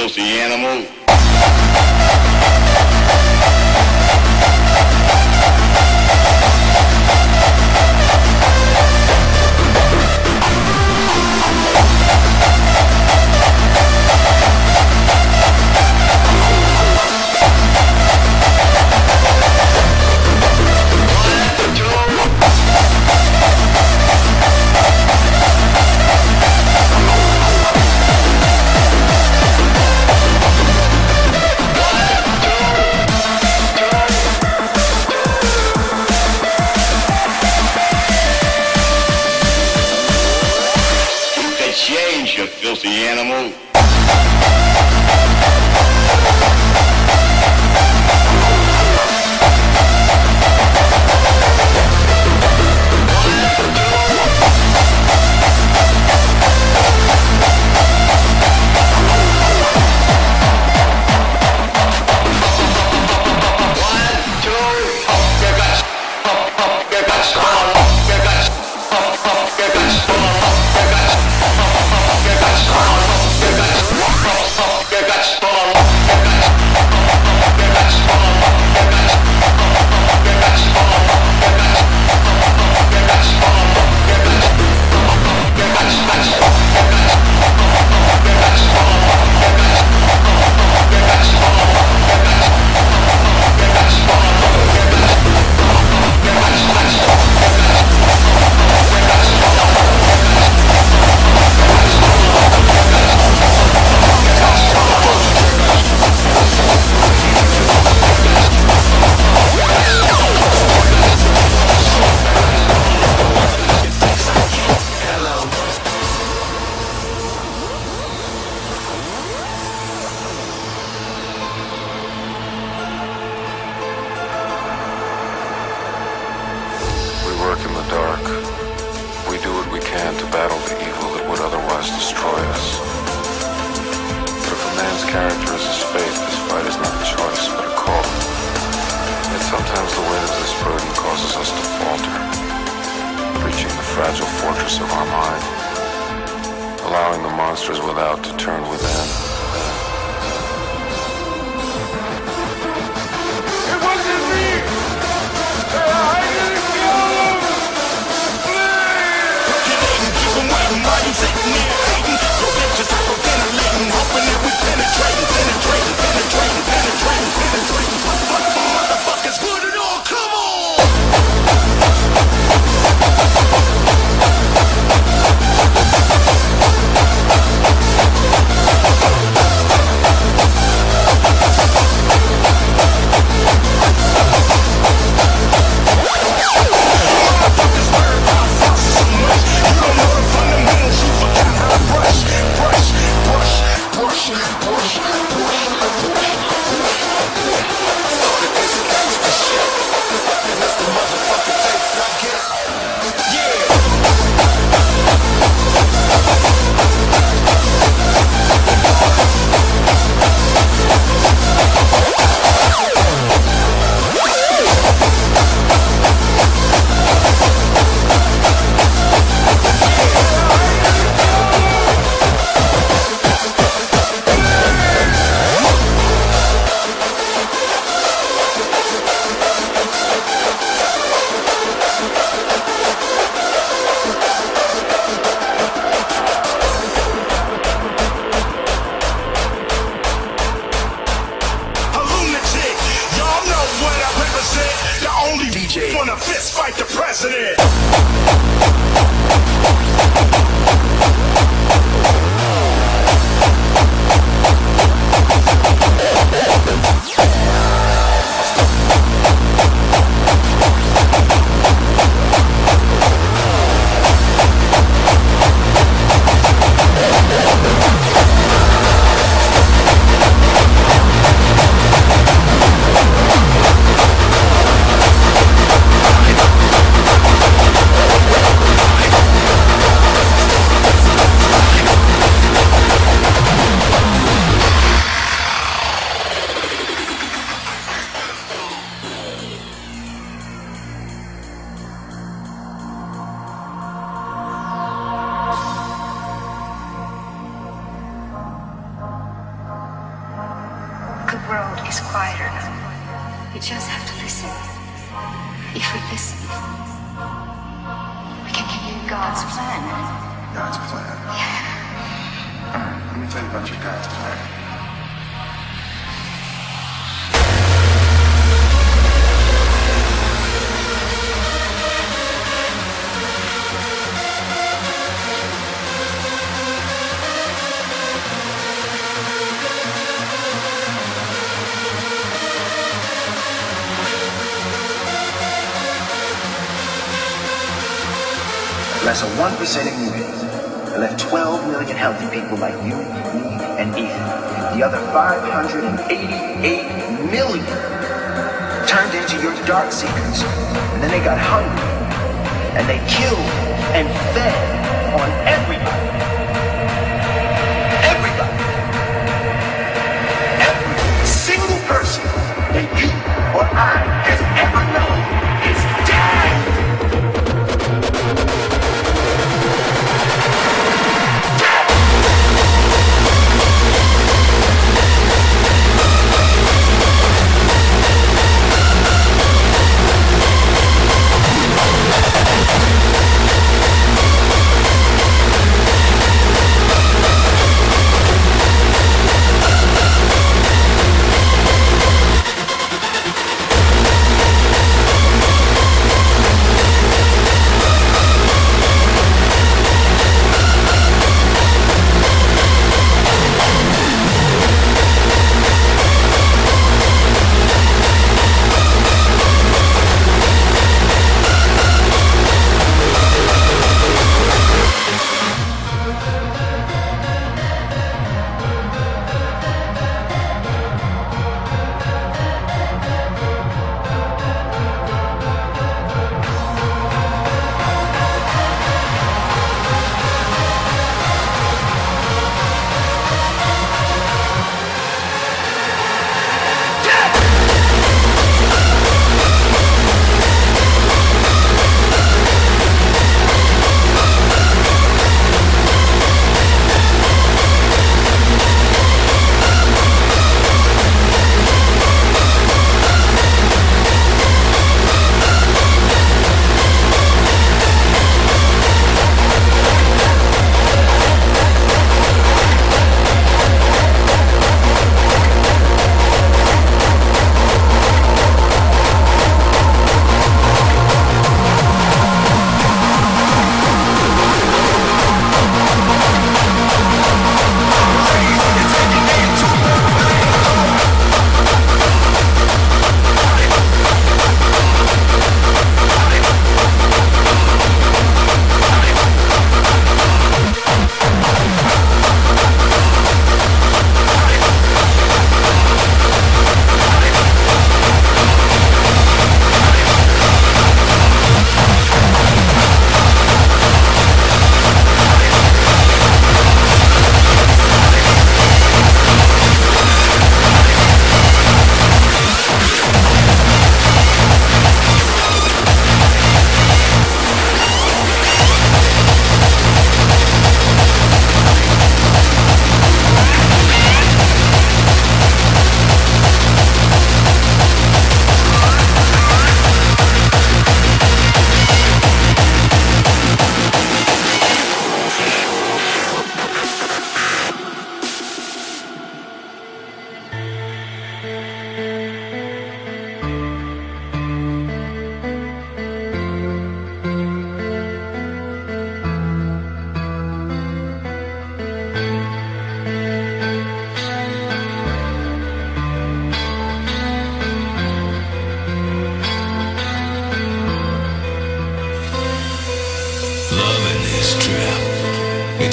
filthy animal. Wanna fist fight the president. world If we listen, we can get God's plan. God's plan. Yeah. Let me tell you about your God's plan. Less than 1% immunity. It left 12 million healthy people like you, me, and Ethan. The other 588 million turned into your dark seekers. And then they got hungry. And they killed and fed on everybody. Everybody. Every single person that you or I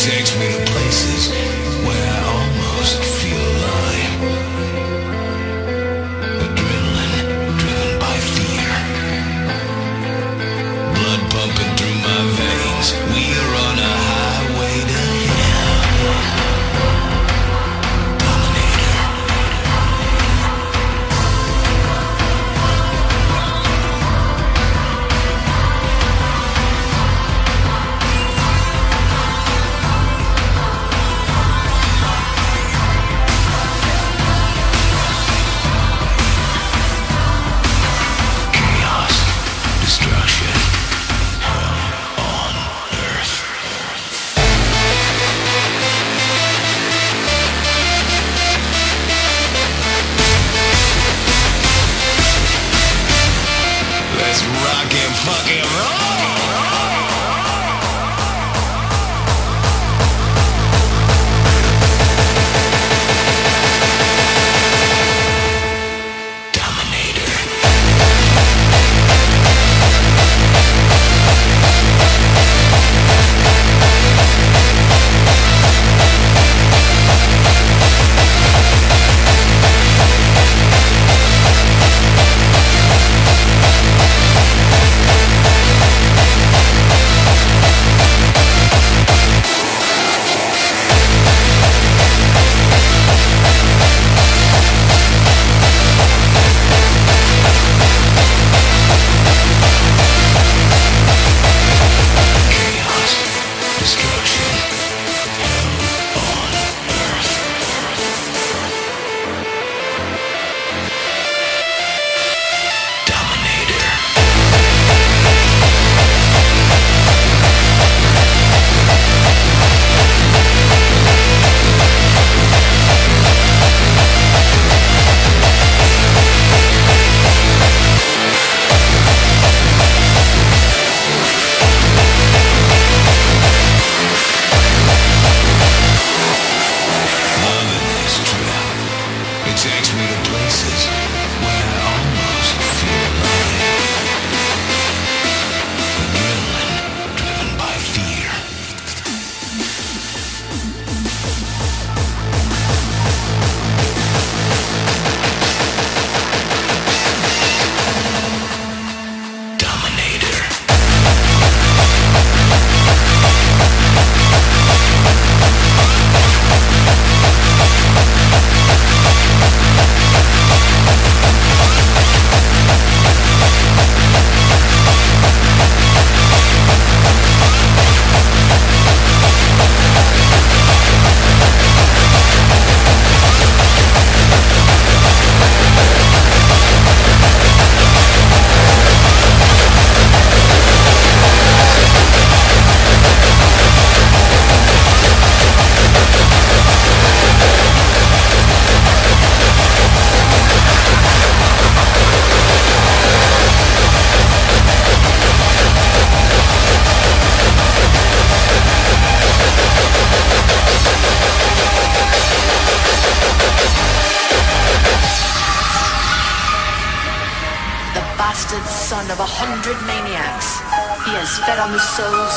takes me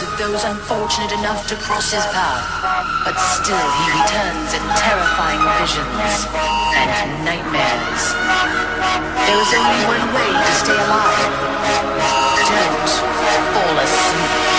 of those unfortunate enough to cross his path. But still he returns in terrifying visions and nightmares. There is only one way to stay alive. Don't fall asleep.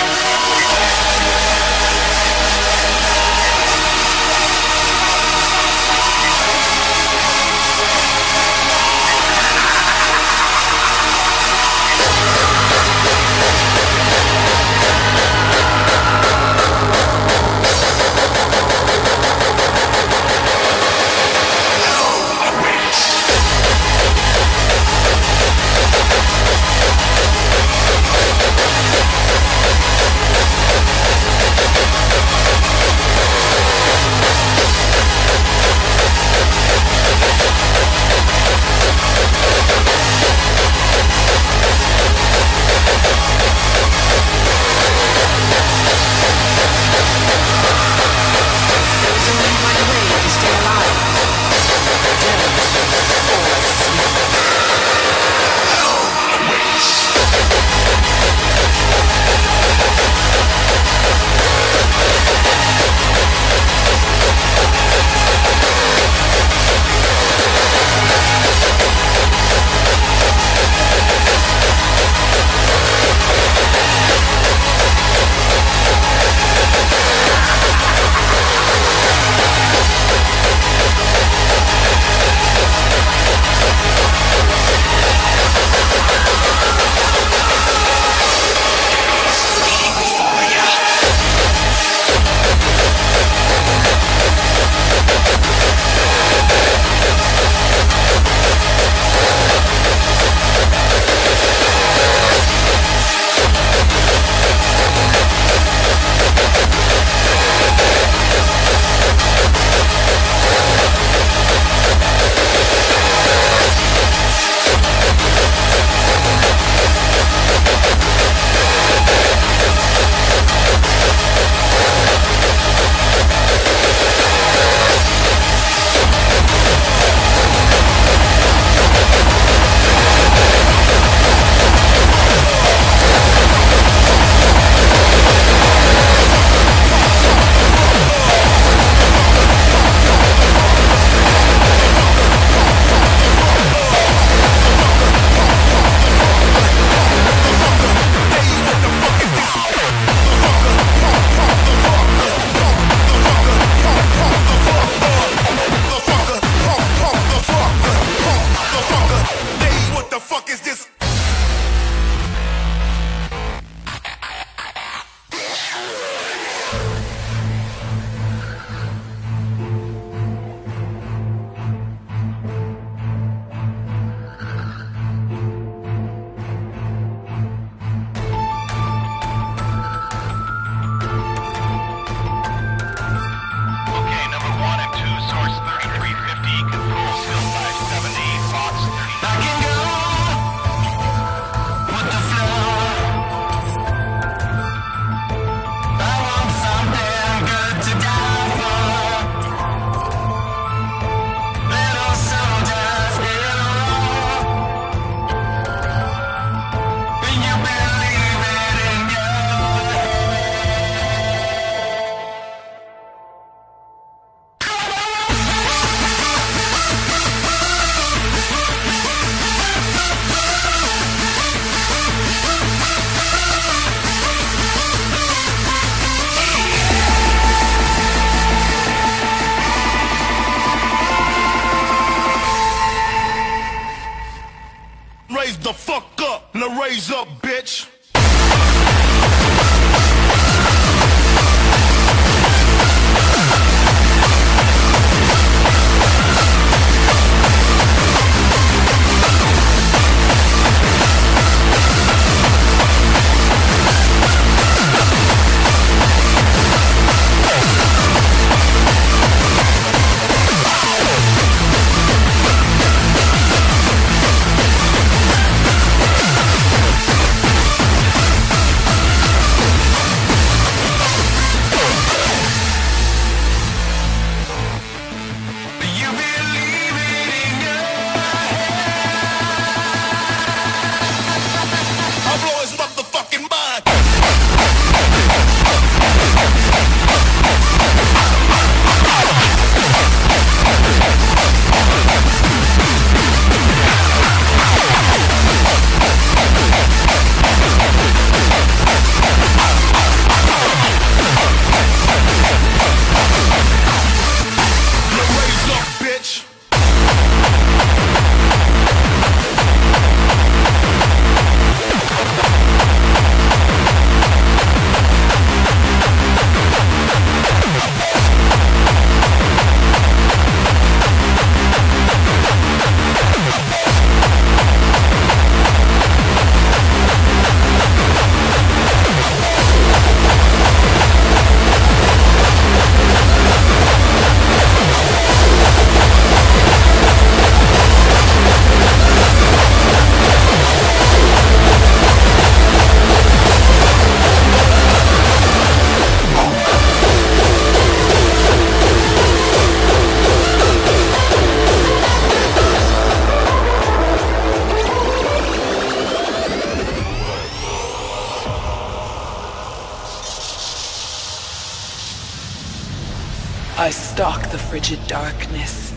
Frigid darkness.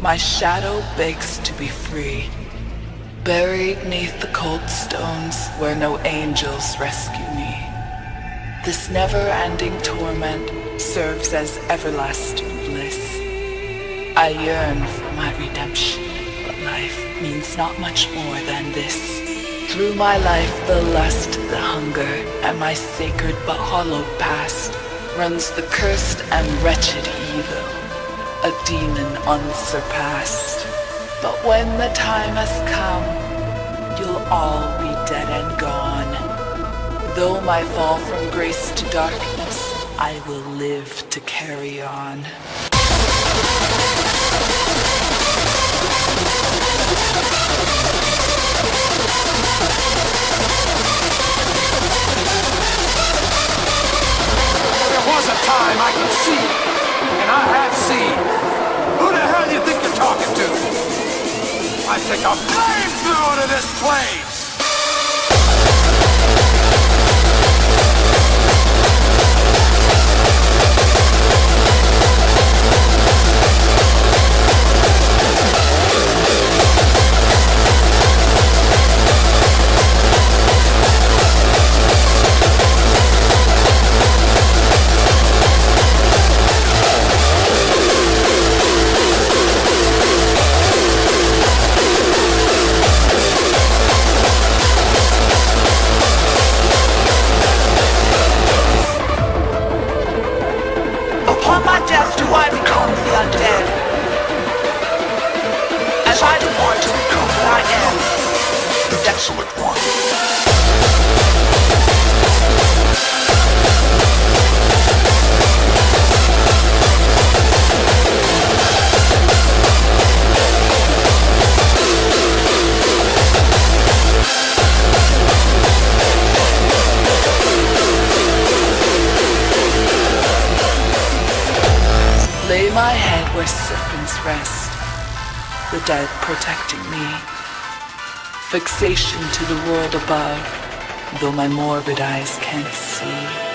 My shadow begs to be free. Buried neath the cold stones where no angels rescue me. This never-ending torment serves as everlasting bliss. I yearn for my redemption, but life means not much more than this. Through my life the lust, the hunger, and my sacred but hollow past runs the cursed and wretched evil, a demon unsurpassed. But when the time has come, you'll all be dead and gone. Though my fall from grace to darkness, I will live to carry on. There was a time I could see, and I have seen. Who the hell do you think you're talking to? I take a flamethrower to this place! Fixation to the world above, though my morbid eyes can't see.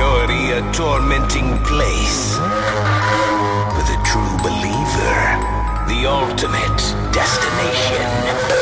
A tormenting place. For the true believer, the ultimate destination.